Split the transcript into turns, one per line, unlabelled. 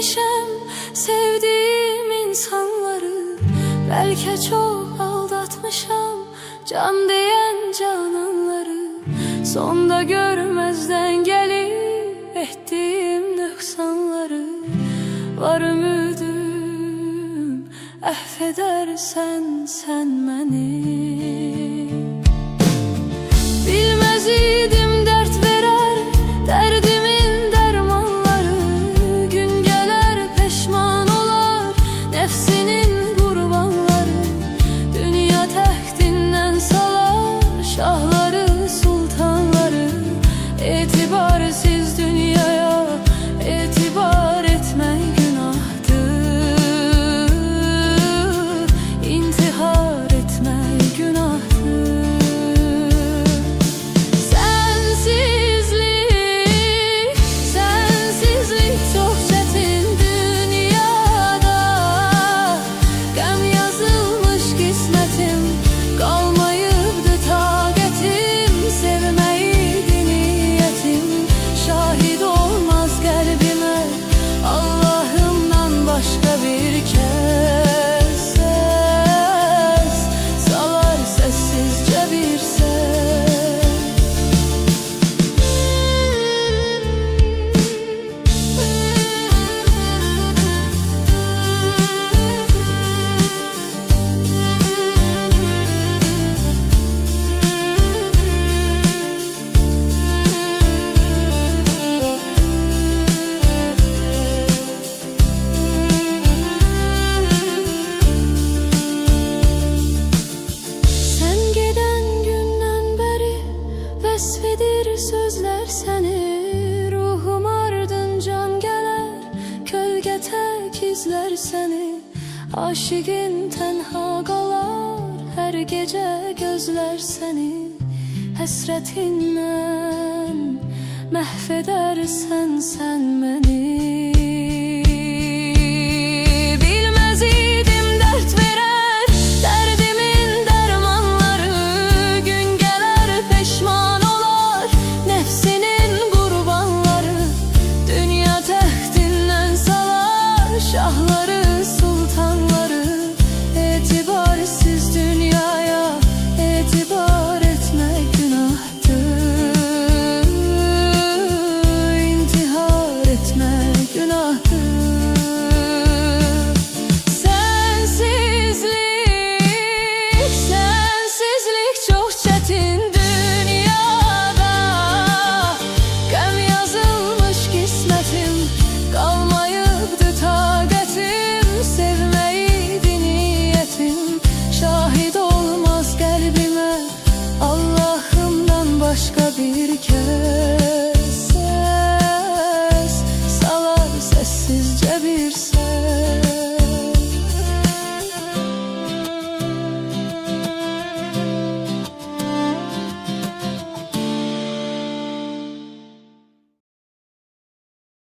etmişem sevdiğim insanları. Belki çok aldatmışam can diyen cananları. Sonda görmezden gelip ettiğim nüksanları Var ümidim affedersen sen beni sözlər səni Ruhum ardıncan gələr Kölgə tək izlər səni Aşiqin tənha qalar Hər gecə gözlər səni Həsrətinlə məhv edərsən sən məni